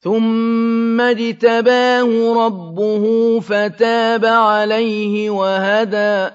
ثُمَّ اجْتَبَاهُ رَبُّهُ فَتَابَ عَلَيْهِ وَهَدَىٰ